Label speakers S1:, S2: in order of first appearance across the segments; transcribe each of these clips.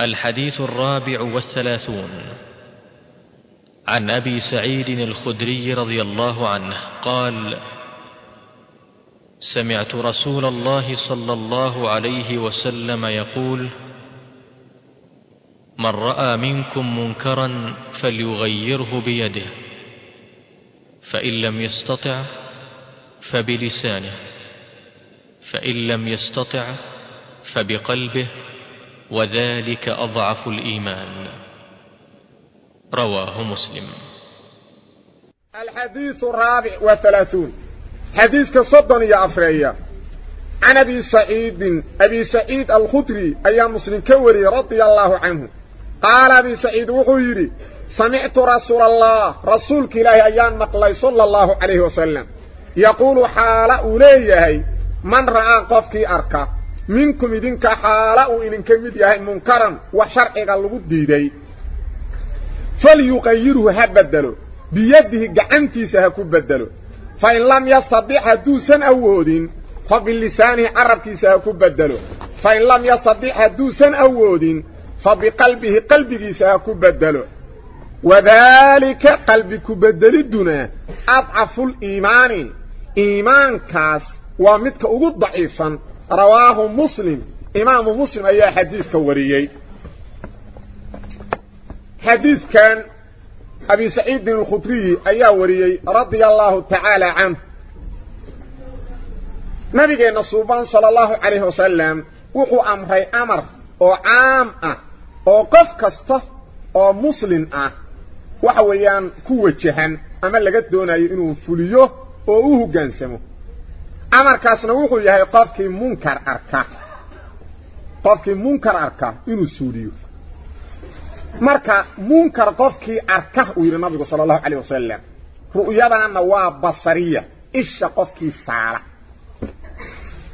S1: الحديث الرابع والثلاثون. عن أبي سعيد الخدري رضي الله عنه قال سمعت رسول الله صلى الله عليه وسلم يقول من رأى منكم منكرا فليغيره بيده فإن لم يستطع فبلسانه فإن لم يستطع فبقلبه وذلك أضعف الإيمان. رواه مسلم.
S2: الحديث الرابع والثلاثون. حديث كصدن يا أفريا. عن أبي سعيد أبي سعيد الخدري أيام مسلم كوري رضي الله عنه. قال أبي سعيد وغيري سمعت رسول الله رسولك إلهي أيام مقلي صلى الله عليه وسلم. يقول حال أوليه من رأى قفك منكم إذنك حال إذنك مديه منكرا وشرعك اللغديدي فليغيره هبدله بيده قعنتيسه هكبدله فإن لم يستطيع دوسا أودين فباللسان عربكيسه هكبدله فإن لم يستطيع دوسا أودين فبقلبه قلبكيسه هكبدله وذلك قلبك بدلدنا أضعف الإيمان إيمان كاس ومتك أقود ضعيفا رواه مسلم. إمام مسلم أي حديث كوريي. حديث كان أبي سعيد الخطري أي وريي رضي الله تعالى عنه. نبينا صوبان صلى الله عليه وسلم وقو أمري أمر أو عام أه أو قف كسته أو مسلم أه وحويان كوة جهن أما لقد دونه إنه فليه أو أوه جانسمه أمر كاسنا وخو يهي قفكي منكر أركا قفكي منكر أركا إنو سوديو مركا منكر قفكي أركا ويري نبي صلى الله عليه وسلم رؤيا دا نوا بصرية إش قفكي سارة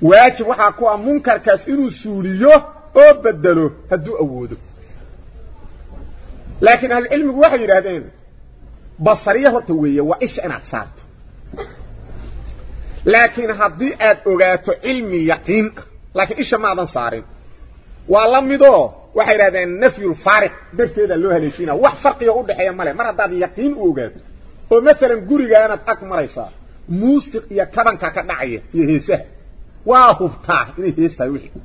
S2: واجب وحا كوا منكر كاس إنو سوديو أو بدلو هدو أودو لكن هالعلم بوحي يرادين بصرية وتوية وإش أنا سارتو laakiin haddii aad ogaato cilmi yaqiin laakiin isha maadan saarin waa la midoo waxay yidhahdeen nafyulfaariq darteeda loo haleeshiina wax farqiga u dhexeeya male mar haddaad yaqiin u ogaato oo maalan gurigaanaad ag maraysaa muusiq iyo kabanka ka dhacaya iyo heesaha waa hubtaa inay heestahay wixii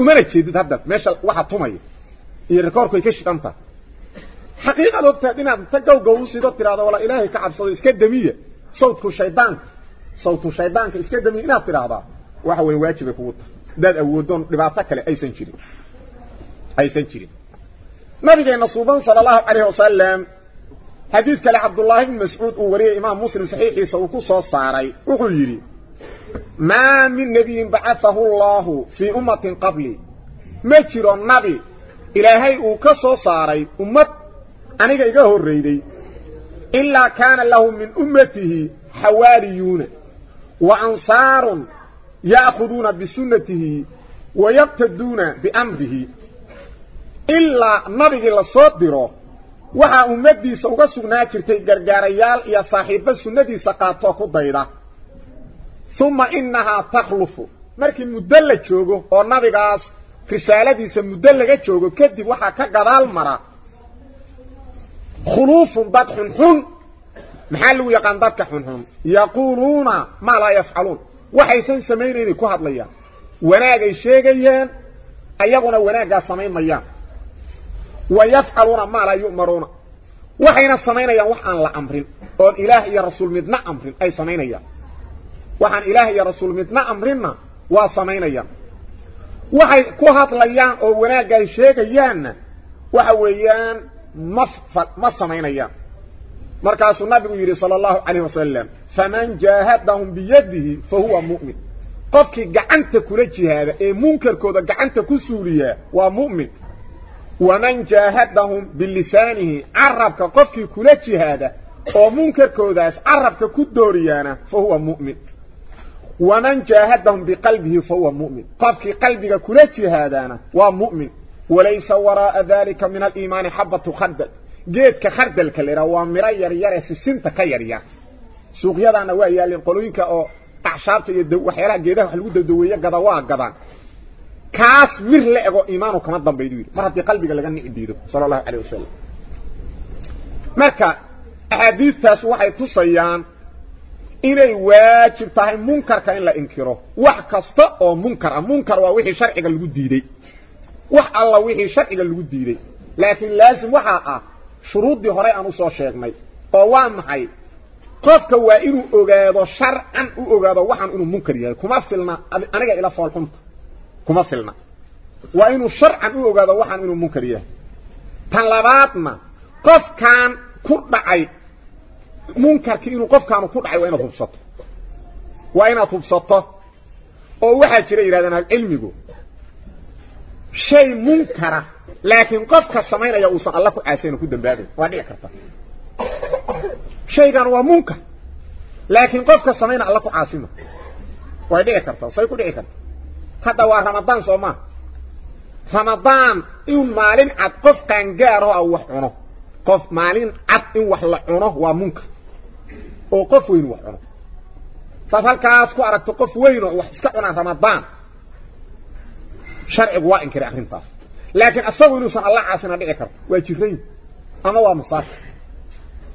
S2: umana jeedid hadda meesha waxa tumaya iyo rikoorku ay ka shidantahay xaqiiqaad ogtaad inaad ta gawgaw u sido tiraahdo wala ilaahay ka cabsado iska damiya sawdku shaydaanka صوت شيطانك اسكدم إلى فراضه وحوي واجب قوت داد اودون دباته كلي أي سنجري أي سنجري ما بيد نصوبا صلى الله عليه وسلم. حديث كلي عبد الله بن مسعود وري إمام مسلم صحيح يسو كو سو ساراي ما من نبي بعثه الله في أمة قبلي. ما جرو نبي إلى هي أو كسو ساراي امه اني غا هوريدي إلا كان له من أمته حواريون. وأنصار يأخذون بسنته ويقتدون بأمره. إلا نبي لصدره وحا أمدي سوغا سغناجرتي غرغاريال يا صاحب سنتي سقاطو كديدا ثم إنها تخلف. muddo la joogo oo nabigaas risaaladiisa muddo laga joogo kadib waxa ka gadaal mara khulufun badhun hun محل يقان دتك حنهم يقولون ما لا يفعلون. وحيسن سمينين كهد ليا وناغ الشيغيان أيغنا وناغا سمين ميا ويفعلون ما لا يؤمرون. وحينا سمين يا وحان لا أمرين. قال إله يا رسول مدنا أمرين. أي سمين يا. وحان إله يا رسول مدنا أمرين وسمين يا. وحي كهد ليا وناغ الشيغيان وحويان مصف... مصمين أيام markaasuu nabigu yidhi sala allahu calayh wasalam faman jaahadahum biyadihi fa huwa mu'min qofkii gacanta kula jihaada ee munkarkooda gacanta ku suuliyaa waa mu'min waman jaahadahum bilisaanihi carabka qofkii kula jihaada oo munkarkoodaas carabka ku dooriyaana fa huwa mu'min waman jaahadahum biqalbihi fa huwa mu'min qofkii qalbiga kula jihaadaana waa mu'min walaysa waraa'a dalika min aliimaani xabatu khardal geedka khardalka yidhaha waa miro yar yar ee sisinta ka yar yar suuqyadaana waa yaalleen qolooyinka oo acshaabta iyo waxyaalaha geedaha wax lagu dadaweeye gada waa gadaan kaas mir la ego iimaanu kama yiri mar haddii qalbiga laga nici diido sallallahu alayhi wasallam marka ahadiistaas waxay tusayaan inay waajib tahay munkarka in la inkiro wax kasta oo munkar ah munkar waa wixii sharciga lagu diiday wax alla wixii sharciga lagu diiday laakiin laazim waxa ah u soo sheegnay oo waa maxay qofka waa inuu ogaado sharcan u ogaado waxaan inuu munkar yahay kuma filna aniga ila fool xunta kuma filna waa inuu sharcan u ogaado waxaan inuu munkar yahay tan labaadna qofkan ku dhacay munkarkii inuu qofkaanu ku dhacay waa inaad hubsato waa inaad hubsato oo waxaa jira yidhahdaan cilmigu shaygan waa munkar laakiin qofka samayna alla ku caasima way dhici kartaa say ku dhici karta hadda waa ramadaan soo maa ramadaan in maalin cad qof qaangaaro ah wax cuno qof maalin cad in wax la cuno waa munkar oo qof weyn wax cuno saad halkaas ku aragto qof weyn oo wax iska cunaa ramadaan dhici karto waa jirayn ama waa masaafir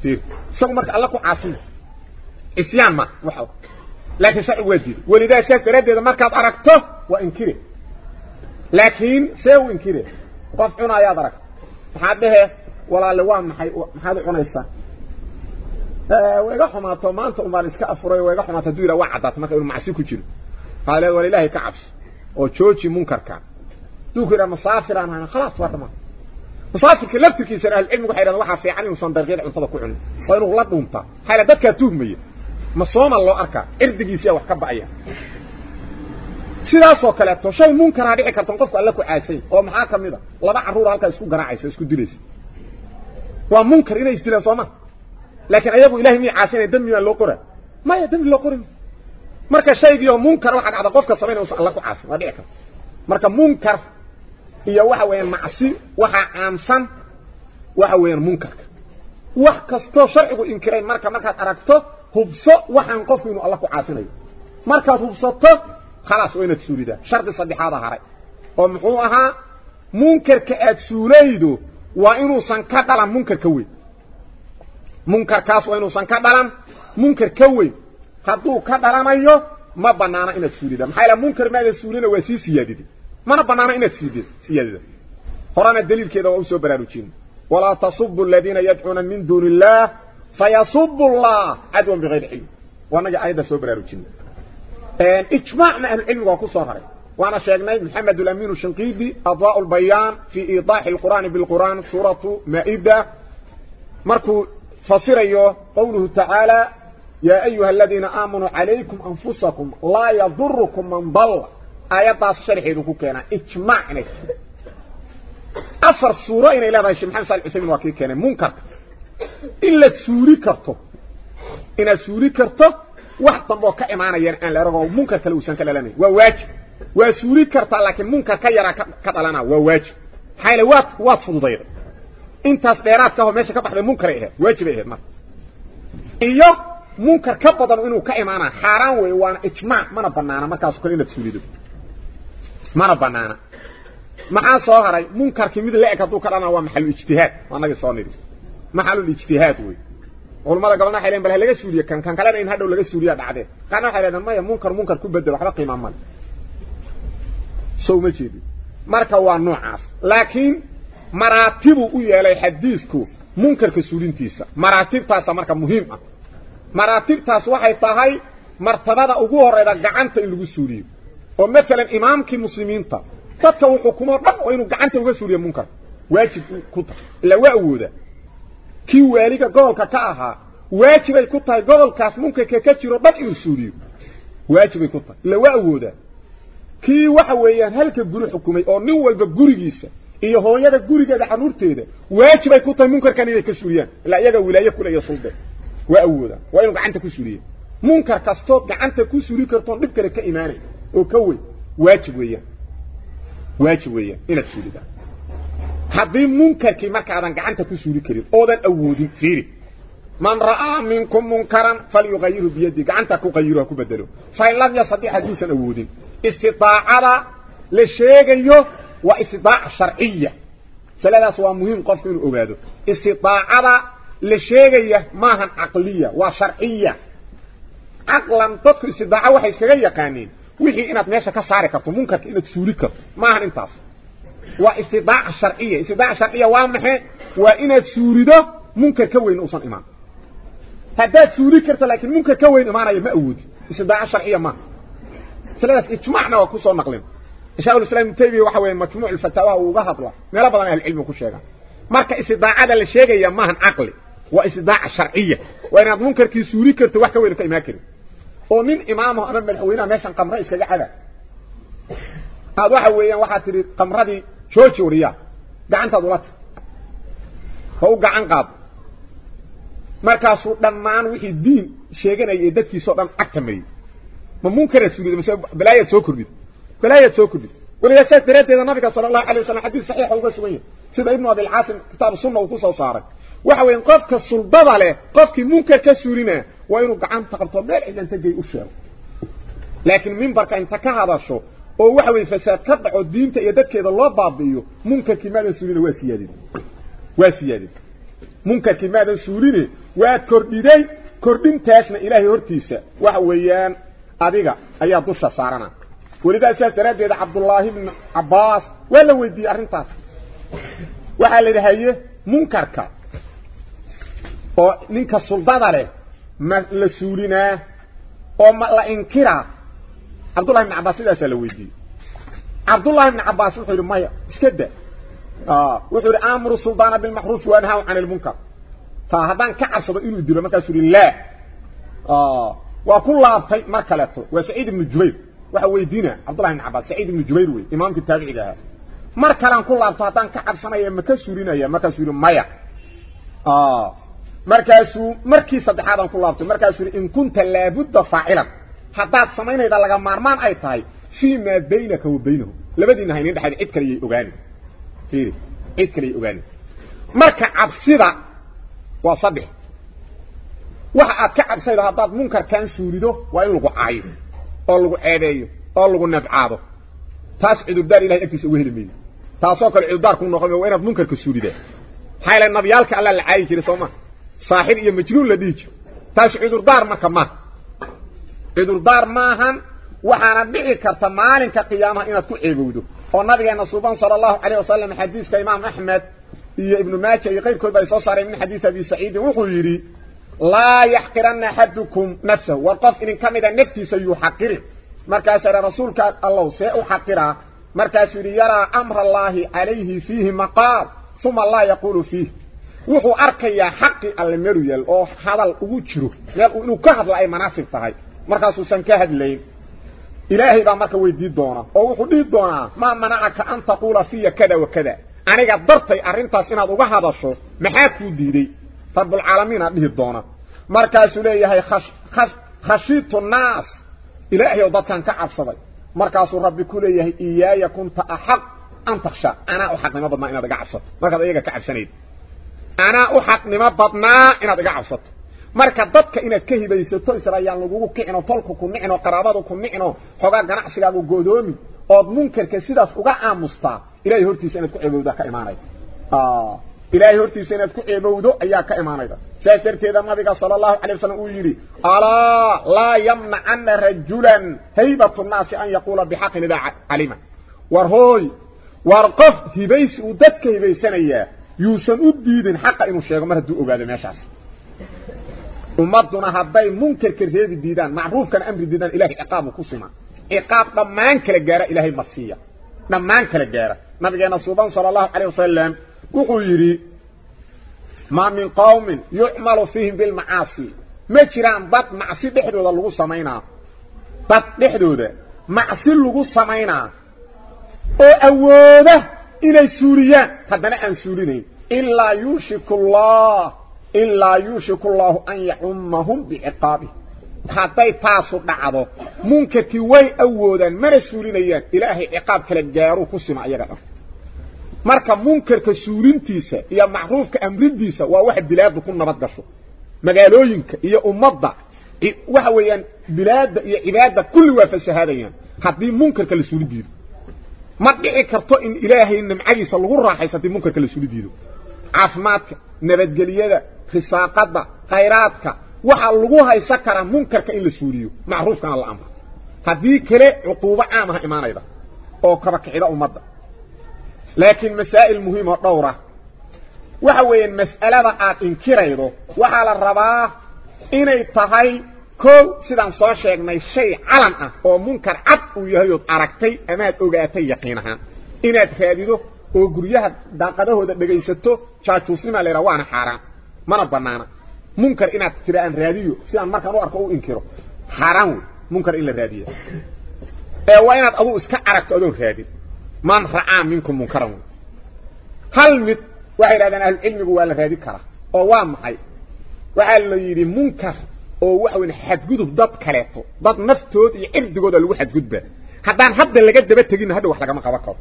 S2: fiir isagu marka alla ku caasina isyaan ma waxa laakiin sharcigu waa diiday welidaa saas daraaddeeda markaad aragto waa inkire laakiin see u inkire qof cuna ayaad aragto maxaad dhehe walaale waa maxay maxaad u cunaysaa way iga xumaato maanta umbaan iska afuray way iga xumaato hadduu yidhaha waa caddaato marka inuu macsi ku jiro ilaahay oo jooji munkarka yidhaha masaafiraan hayna khalaas waa dhamaan musaafirka laftirkiisana ahlucilmigu waxay yidhahdaan waxaa fiican inuusan dariiqyada cuntada ku cunin waa inuu la dhuuntaa maxaa yidhaha dadkaa tuhmaya ma sooma loo arkaa cirdigiisiyaa wax ka ba'aya sidaasoo kaleeto shay munkaraa dhici karta qofku alla ku caasayn oo maxaa ka mid a laba carruur halkaa isku garaacaysa isku dilaysa waa munkar inay isdilaan sooma laakiin ayagu ilahay miyay caasinaya dembi baan loo qoraa maya dembi loo qorin marka shaygii oo munkar waxaa dhacda qofka samaynaya usan alla ku caasin waa dhici karta marka munkar iyo waxa weeyaan macsi waxaa caamsan waxa weeyaan munkarka wax kastoo sharcigu inkiray marka markaad aragto hubso waxaan qofku inuu alla ku caasinayo markaad hubsato waa inaad suulidaa shardi saddexaada haray oo muxuu ahaa munkarka aad suulaydo waa inuusan ka dhalan munkar ka weyn munkarkaas waa inuusan ka dhalan munkar ka weyn hadduu ka dhalanayo ma banaana inaad suulida maxaa ila munkar maadan suulina waa sii siyaadiday mana banaana inaad siidid siyaadida horena daliilkeeda waa u soo baraarujin walaa tasubbu alladina yad'una min duuni illah fayasubbu allah adwan bighayri ilm wanaga ayada soo baraarujin een ijmaacna ahlu cilmiga waa ku soo haray وانا شيخنا محمد الأمين الشنقيدي أضواء البيان في إيضاح القرآن بالقرآن سورة مائدة مركو فصير قوله تعالى يا أيها الذين آمنوا عليكم أنفسكم لا يضركم من ضل. آيات الشرح يدوكو كينا إجماع إنك أفر سورة إن إلا باشي محمد عليه وسلم وكي كينا منكر. إلا تسوري كرتو. إن سوري كرتو واحد بو كإيمانا يعني أن لا رغو. منكر كالوسان كالالاني وواجب وسوري كرتا لكن منكر كيرا كدلنا وواجب حيلا وات وات dheeraadka ah meesha ka baxday munkar ah waajib ah mar iyo منكر كبدن انو كايمانا حرام وي وأنا إجماع. ما بنانا. ما كاسكو ان تفيليد ما بنانا. ما سو هري منكر كيمد لا اكدو كدانا وا محل اجتهاد. وأنا سو نيري محل الاجتهاد وي. علماء قبلنا حيلين بلا سوريا. كان كان كلا إن هدو لا سوريا دعده كان حيلين ما منكر منكر كبدل واخا قيمان مال. سو ما جيدي. marka waa noocaas laakiin maratibu u yeelay hadiisku munkarka suulintiisa maratibtaas marka muhiim maraatibtaas waxay tahay martabada ugu horeyda gacanta in lagu suuliyo oo mesela imaamkii muslimiinta dadka uu xukumo dhan oo inuu gacanta uga suuliyo munkar waajib ku tahay ila waa awooda kii waaliga gobolka ka ahaa waajibay ku tahay gobolkaas munkarka ka jiro dhan inuu suuliyo waajibay ku tahay ila waa awooda kii waxa weeyaan halka guri xukumay oo nin walba gurigiisa iyo hooyada gurigeeda caruurteeda waajib ay ku tahay munkarkan inay ka suuliyaan ilaa iyaga wilaaye kule iyo sulde waa awooda waa inuu gacanta ku suuliyo munkar kastood gacanta ku suuli kartoon dhib kale ka imaanay oo ka weyn waajib weeyaan waajib weeyaan inaad suulida haddii munkarkii markaadan gacanta ku suuli karin oodan awoodin fiiri man ra'aa minkum munkaran falyughayirhu biyadi gacanta ku qayiro ha ku bedelo fa in lam yastati hadduusan awoodin istidaacada la sheegayo waa istidaaca sharciya masaladaas waa muhiim qofku inuu ogaado istidaacada لشيغية ماهن عقلية وشرعية عقلا تدخل سداعة وحي سيغية كانين ويحي إنات ميشا كسارك ومنكر إنات سوريك ماهن انتاس واستداعة الشرعية استداعة الشرعية وامحي وأنا سوري ده منكر كوين أصلا إمان هداد سوريك لكن منكر كوين إمان أي مأود استداعة الشرعية ماهن سلاس اجتمعنا وكسو نقلم إشاءه سلام التابعي وحوين مجموع الفتاوى وغهض له نرى بضان أهل العلم وكو الشيغة مركا استداعة يا ماهن عقلي وإسداع شرعية. وإن منكرك سوري كرت واخا وين كان ايماكري أو من إمامه أنا ملحوينا ماشان قمر إسكا خدا هاد واخا ويهان واخا تري قمردي جوجوريا دعنت ادولات هو غان قاب. مركاسو دمان وخي دين شيغن أي ددكي سو دم اكتمي منكر سوري مس بلاية سوكربي بلاية سوكربي ولي أساس دريت النبي صلى الله عليه وسلم حديث صحيح أو غسويه سيد ابن أبي العاصم كتاب السنة وقصص صارك waxa weeyaan qofka suldada leh qofkii munkar ka suulina waa inuu gacanta qabto meel cidanta gey u sheego laakiin mimbarka inta ka hadasho oo waxa weeye fasaad ka dhaco diinta iyo dadkeeda loo baabi'iyo munkarkii maadan suulina waa siyaadin waa siyaadin munkarkii maadan suuline waad kordhiday kordhintaasna ilaahay hortiisa waxa weeyaan adiga ayaa dusha saarana saas daraaddeeda cabdullaahi ibn cabbaas waa la weydiiyey arrintaas waxaa la yidhahaye munkarka oo ninka suldada leh ma la suulinaa oo ma la inkiraa cabdullahi ibn cabbaas sidaasaa la weydiiyey cabdullahi ibn cabbaas wuxuu yidhi maya iska da wuxuu yidhi aamuru suldaana bilmacruufi waanhaw can ilmunkar ta haddaan ka cabsado inuu dilo markaasuu yidhi laa waa ku laabtay mar kaleeto waa saciid ibnu jubayr waxa weydiina cabdullahi ibn cabbaas saciid ibnu jubayr wey imaamkii taabiciga ahaa mar kalean ku haddaan ka cabsanaya ma ka suulinaya markaasuu yidhi maya markaasuu markii saddexaad aan ku laabtay markaasuu in kunta laabudda faacilan haddaad samaynayda laga maarmaan ay tahay fii maa baynaka wa baynahu labadiina haynin dhexayd cid kale yay ogaani fiiri cid kale yay ogaani marka cabsida waa saddex waxa aad ka cabsaydo haddaad munkarkan suulido waa in lagu caayo oo lagu ceebeeyo oo lagu nabcaado taas cudurdaar ilahay agtiisa uga heli maydo taasoo kale cudurdaar ku noqon waa inaad munkarka suulidaa maxaa yeele nabiyaalka alla la caayi jiray soo ma صاحب يا مجنون لديك. تاش عذر دار ما. كما عذر دار ما هم. وحانا بيك تمالين كقيامة إنا تكو عيقودو. والنبي أن الصوبان صلى الله عليه وسلم حديث كإمام أحمد. إيا ابن ماتش يقيم كل بيصو صاري من حديث أبي سعيد. وخيري لا يحقرن حدكم نفسه. وقف إن كمدا نفسي سيحقره. مركز رسولك الله سيحقره. مركز يرى أمر الله عليه فيه مقار ثم الله يقول فيه. Wuxuu arkayaa xaqi yeel oo hadal ugu jiro meel inuu ka hadlo ay manaasib tahay markaasuusan ka hadlayn ilaahay baa marka weydii doona oo wuxuu dhihi doonaa maa manacaka an taquula fiya kada wa kada aniga dartay arrintaas inaad uga hadasho maxaa kuu diiday rabbulcaalamiina dhihi doona markaasuu leeyahay khashiitu naas ilaahay oo dadkan ka cabsaday markaasuu rabbi ku leeyahay iyaaya kunta axaq an taksha anaa u xaqnimo badnaa inaad iga cabsato markaad iyaga ka cabsanayd أنا أحق نما بابنا أنا دقا عفصت. مركا ضدك أنا كهي بيستو اسرايان لغوغو كعنو طلقو كمعنو قرابادو كمعنو حقا قناع سلاغو قودومي اوض منكر كسيداس أقا عامستا. إلهي هرتي سندكو عبودا كايمانايت آه. إلهي هرتي سندكو عبودا أيا كايمانايت سيسر تيدا مبيقى صلى الله عليه وسلم أويري. ألا لا يمنع ان رجولا هيبة الناس أن يقول بحق نداع علما وارهوي وارقف هبيس ودك هبيسان اياه يوسن الدين حق إنه شيخ مرة دو اوغاده ميشاس ومضنا هباي منكر كرهيد الدين معروف كان أمر الدين اله إقامة قسما اقاب ضمان كل جاره اله المسيح. ضمان كل جاره ما بينا صوبان صلى الله عليه وسلم وقويري ما من قوم يعمل فيهم بالمعاصي. ما جيران بات معصي دخدوده لو سمينا. بات دخدوده معصي لو سمينا. أو اوده إلى سوريا. هذا أن سوريين إلا يوشك الله إلا يوشك الله أن يعمهم بعقابه. حتى يتاسو بعضه. منك تيوي أودا ما رسولين أيان إلهي عقاب كالجارو خسي معي غدا مركا منكر كسورين تيسا. إيا معروف كأمرين تيسا. وواحد بلاد كنا بدشو مغالوينك إيا أمضا إيه، وهو يان بلاد يا عبادة كل وافس هذا يان يعني. حدي منكر كلسوليديد ما دعي كرتو إن إلهي إن معيسه لو راخيسه منكر كلسوليديد caafimaadka nabadgelyada risaaqada khayraadka waxaa lagu haysan karaa munkarka in la suuliyo macruufkana la amro haddii kale cuquubo caam aha imaanayda oo kaba kicida ummadda laakiin masaa'il muhiim oo dhowra waxa weeyaan mas'alada aad inkiraydo waxaa la rabaa inay tahay kow sidaan soo sheegnay shay calan ah oo munkar cad uu yahay ood aragtay amaad ogaatay yaqiin ahaan inaad raadido oo guryaha daaqadahooda dhegaysato jaajuusnimaa la yidhaha waana xaaraan mana banaana munkar inaad tira aan raadiyo sidaan markaan u arko u inkiro xaaraan wey munkar in la raadiya ee waa inaad aduu iska aragto adoon raadin man ra'aa minkum munkaran hal mid waxay yidhahdeen ahlucilmigu waa la raadin karaa oo waa maxay waxaa la yidhi munkar oo waxa weyn xadgudub dad kaleeto dad naftood iyo cirdigooda lagu xadgudbaa haddaan hadda laga daba teginna hadha wax lagama qaban karo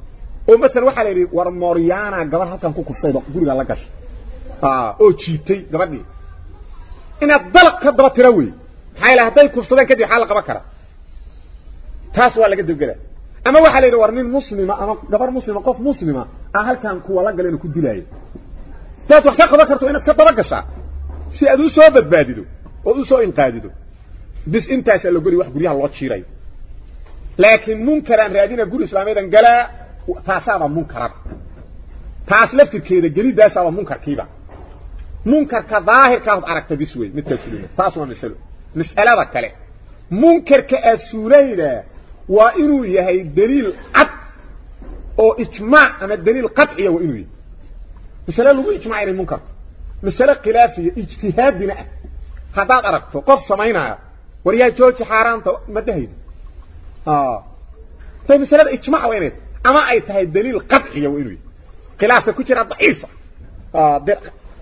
S2: oo masalan waxaa la yidhi war mooryaana gabar halkan ku kufsayba guriga la gashay oo jiitay gabadhii inaad dalaq ka daba tira wey maxaa yaele hadday kufsadeen kadib waxaa la qaban karaa taas waa laga dabgela ama waxaa la yidhi war nin muslima ama gabar muslima qof muslima ah halkan kuwa la galeen ku dilaayo taad wax ka qaban karto inaad ka daba gashaa si aad u soo badbaadido oo u soo inqaadido bis intaasaa la goli wax guryaha loo jiirayo laakiin munkaraan raadina guri islaamiyadan galaa taasaaba munkarada taas laftirkeeda gelidaasaaba munkarkiiba munkarka daahirkaad aragta bis wey midkaa sulina taas waa masalo mas'alada kale munkarka aad suulaydaa waa inuu yahay daliil cad oo ijmaac ama daliil qadciya waa inuu yahay masale lagu ijmaac inay munkarka masale khilaafiya ijtihaadina ah haddaad aragto qof samaynaya war yaa jooji xaaraanta ma dhahaydo tay masalada ijmaac waa inay daliil qadciya waa inuu yahay khilaafka ku jira daciifa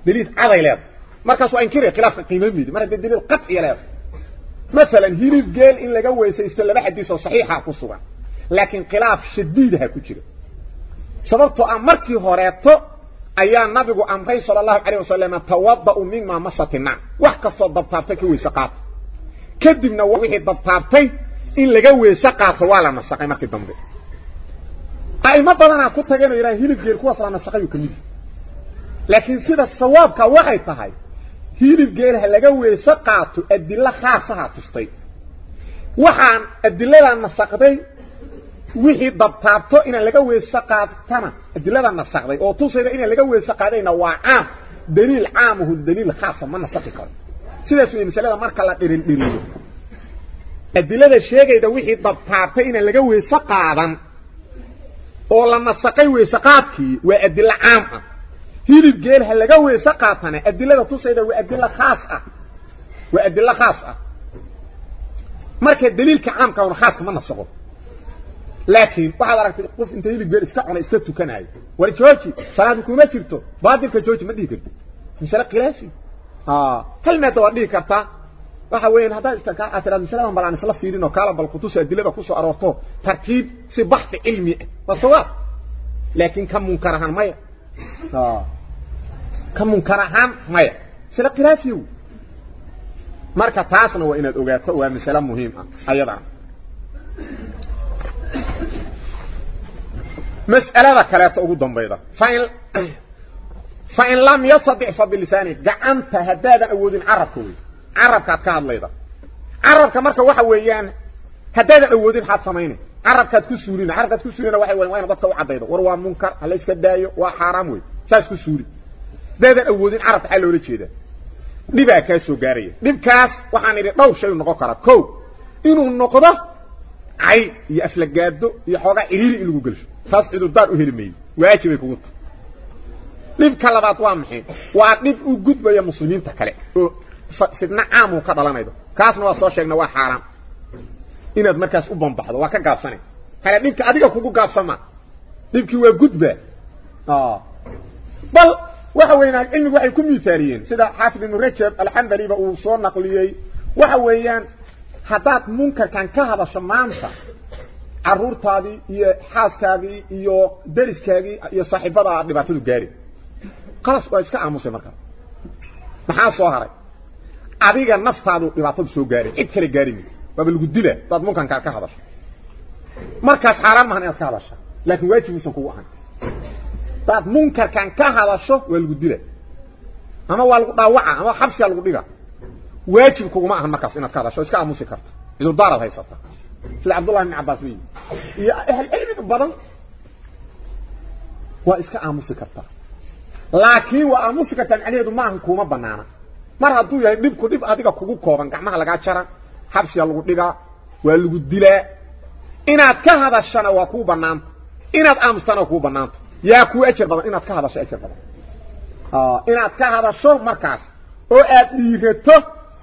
S2: daliil caday leedahay markaas waa inkiraya khilaafka qiimo midi mar haddii daliil qadciya leedahay مثلا هيرب جيل إن لقى ويسيست لبا حديثة صحيحة كسوغا لكن خلاف شديدها كجرة سببتو أمركي هوريتو أيان نبي أمري صلى الله عليه وسلم توضأ مما مصت النعم وحكا الضبطابتك ويسقات كدبنا وحي الضبطابتي إن لقى ويسقات ولا أي ما بدنا كنت جانو إلى هيرب جيل كوا صلا نسقي وكميدي لكن سيدا الصواب كوحي تهي hilib geelaha laga weeyso qaato adilla khaasaha tustay waxaan adillada nasaqday wixii dabtaabto in laga weeyso qaatana adillada nasaqday oo tusayda in laga weeyso qaadayna waa caam daliil caamuhu daliil khaasa ma nasaqi karo sidaas weey misalada marka la dhirin dhiriyo adillada sheegayda wixii dabtaabtay in laga weeyso qaadan oo la nasaqay weeyso qaadkii waa adilla caam ah hilib geel ha laga weeyso qaatana adilada tusayda waa adilla khaas ah waa adilla khaas ah marka daliilka caamka oo khaaska ma nasaqo laakiin waxaad aragtay qof inta hilib geel iska cunay iska tukanayo war jooji salaadu kuma jirto baadilka jooji ma dhihi karto misala khilaafi ah kalmada waa dhihi kartaa waxa weeyaan hadaa istanka atirad misaladan balaan isla fiirin oo kala bal qutus adilada ku soo aroorto tartiib si baxth ilmi ah sawaab laakiin kam munkarahan maya ah ka munkar ahaan maya sila khilaafiyo marka taasna waa inaad ogaato waa mas'ala muhiim ah ayada mas'alada kale ta ugu dambayda fa'in fa'in lam yastati' fa bilisani gacanta hadaadan awoodin arabka way arabka ka hadlayda arabka marka waxa weeyaan hadaadan awoodin xad sameeyay arabka ku suurina arabka ku suurina waxa weeyaan waa dadka u cadaydo war waa munkar hal iska daayo waa xaraam way saas ku suuri daadan awoodin arab xal loola jeeda dhibaa ka soo gaaraya dhibkaas waxaan idhi dhowr shay noqon kara kow inuu noqdo ay iyo aflagaado iyo xoogaa iriiri in lagu gelsho taas cudurdaar u heli maayo waajibay kugu dhibka labaad waa maxay waa dhib u gudbaya muslimiinta kale fidna caam uu ka dhalanaydo kaasna waa soo sheegna waa xaaraam inaad markaas u bambaxdo waa ka gaabsanay hala dhibka adiga kugu gaabsama dhibkii waa gudba bal waxa weeyaan cilmigu waxay ku miisaaliyeen sida xaafid ibn rajab al-hanbali ba uu soo naqliyay waxa weeyaan hadaad munkarkan ka hadasho maanta caruurtaadii iyo xaaskaagii iyo dariskaagii iyo saaxiibada dhibaatadu gaari qalas waa iska aamusay markaa maxaa soo haray adiga naftaadu dhibaatadu soo gaaray cid kale gaari mid waaba lagu dila dad munkanka ka hadasho markaas xaaraan maahan inaad ka hadasho laakiin waajib uusan kugu ahan daad munkarkan ka hadasho waa lagu dila ama waa lagu dhaawaca ama xabsiga lagu dhiga waajib kuguma ahan markaas inaad ka hadasho iska aamusi karta cudurdaaraad haysata sida cabdullahi ibn cabbaas leeyihi iyo ahl cilmiga badan waa iska aamusi kartaa laakiin waa aamusi kartaa macnaheedu maahan kuuma banaana mar hadduu yahay dhibku dhib adiga kugu kooban gacmaha lagaa jara xabsiga lagu dhigaa waa lagu dilaa inaad ka hadashana waa kuu banaanta inaad aamustana waa kuu banaanta yaa kuu ajar badan inaad ka hadasho ajar badan inaad ka hadasho markaas oo aad dhiirato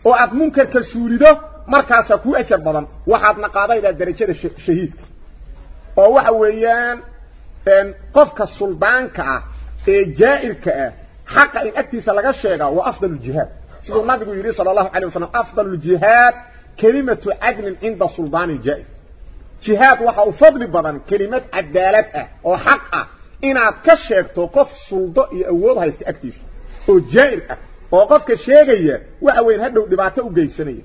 S2: oo aad munkarka suulido markaasaa kuu ajar badan waxaadna qaadaydaa darajada shahiidka oo waxa weeyaan qofka suldaanka ah ee jaa'irka ah xaqa in agtiisa laga sheegaa waa afdal jihaad سيقول النبي يريد صلى الله عليه وسلم أفضل الجهاد كلمة عدل عند السلطان الجائف جهاد وحا أفضل بضان كلمة عدالتها وحقها إن أبكى الشيك توقف السلطة يأوضها يسأكتش وجائرها وقفك الشيكية وعوين هدو لبعته وقيسنية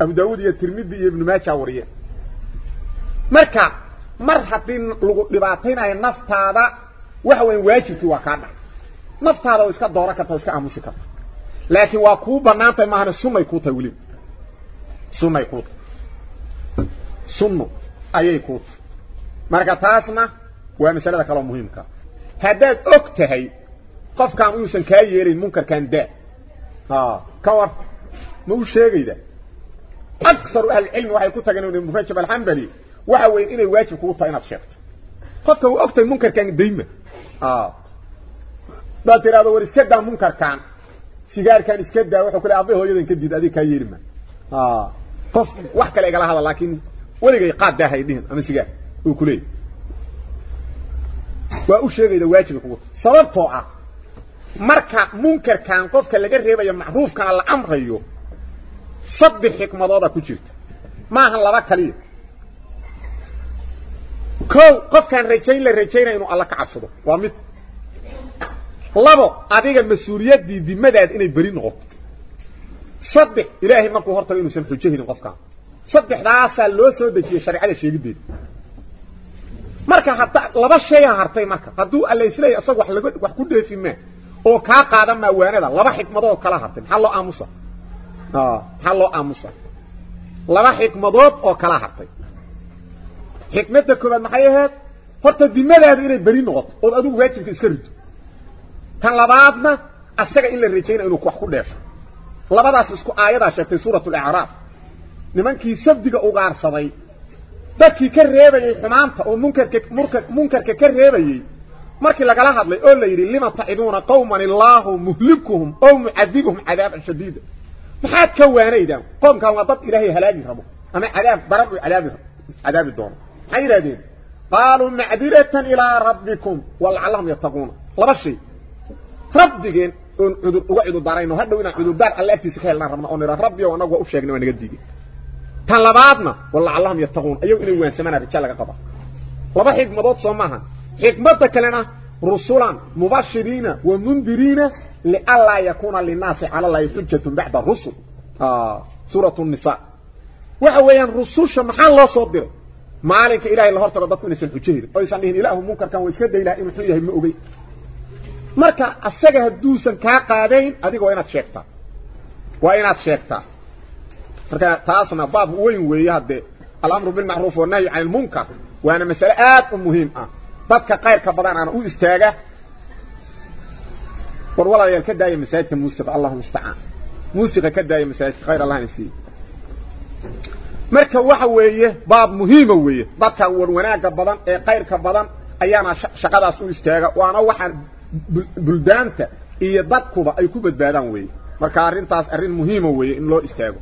S2: أبو داود يترميد بي ابن ماشا وريا مركا مرحب لبعتين أي النفط هذا وحوين واجهة وقعنا نفط هذا وإسكاد دورك تشكاها مشكاها laakiin waa kuu banaantay maahane sunnay kuu tahay weliba sunnay kuu tahay sunno ayay kuu tahay marka taasna waa masalada kaloo muhiimka haddaad og tahay qofkaan uusan kaa yeelayn munkarkan daa ka war ma u sheegayda akharu ahlicilmi waxay ku tageen ibn rajab alxambali waxa weyn inay waajib kugu tahay inaad sheegto qofka uu og tahay munkarkan dayma daad tiraahdo war iska daa munkarkan سيجار كان اسكدا وخه كلي ابي هويدن كديد ادي كان ييرما آه قف واخ كلي قالها لكن ولغي قاد داهي دين أنا سيجار و كلي وا اشهي ذا واجب القوه سببته مركا منكر كان قف كلي ريبايو معروف كان الامريو سب حكمه ضاده كجيرت ما هن لبا كلي كو قف كان رجين لرجين انه الله كعبسده وا ميت labo adiga mas-uuliyaddii dimadaada inay beri noqoto saddex ilaahay markuu hortago inuusan xujo helin qofkaan saddexdaasaa loo soo dejiyey shareecada sheegiddeeda marka hadda laba shaya hartay marka hadduu alla isleeya isaga wax laga wax ku dheefi maa oo kaa qaadan maa waanada laba xikmadood kala hartay maxaa loo aamusa maxaa loo aamusa laba xikmadood oo kala hartay xikmadda koobaad maxay ahayd horta dimadaada inay beri noqoto ood adigu waajibka iska rido tan labaadna asaga in la rajaynayo inuu wax ku dheefo labadaas isku aayadaa sheegtay suurat alacraaf nimankii sabdiga ugaarsaday dadkii ka reebayey xumaanta oo munkarka munkarka ka reebayey markii lagala hadlay oo la yidhi lima taciduuna qawman illaahu muhlikuhum ow mucadibuhum cadaaban shadiida maxaad ka waanaydaan qoomkan waa dad ilaahay halaagi rabo ama cadaab daran uu cadaabi cadaabi doono maxay yidhahdeen qaaluu macdiratan ilaa rabbikum walacallahum yattaquuna laba shay rabbigeen oon cudur uga cudur daarayno hadhow inaan cudurdaar alle agtiisa ka helnaan rabna oo nidha rabbi oo anagu waa u sheegnay waa naga diiday tan labaadna walacallahum yattaquun ayagu inay waansamaan rijaal laga qaba laba xikmadood soo maaha xikmadda kalena rusulan mubashiriina wa mundiriina lianlaa yakuuna linnaasi cala allahi xujatun bacda rusul suurat nisa waxa weeyaan rususha maxaa loo soo diray maalinka ilahay la hortago dadku inaysan xujo helin o aysan dhihin ilaahu munkarkan waa iska daylaha inuu xun yahay ma ogey marka asaga hadduusan kaa qaadayn adiga inaad sheegtaa waa inaad sheegtaa marka taasna baab weyn weeye haddee alamru bilmacruuf wanahyi can ilmunkar waana masale aad u muhiim ah dadka kayrka badan aana u istaaga war walaalayaal ka daaya masaajidka muusiqa allahu mustacaan muusiqa ka daaya masaajidka khayr allahna siiye marka waxa weeye baab muhiima weeye dadka war wanaaga badan ee kayrka badan ayaana shaqadaas u istaaga waana waxaan buldaanta iyo dadkuba ay ku badbaadaan weeye marka arrintaas arrin muhiima weeye in loo istaago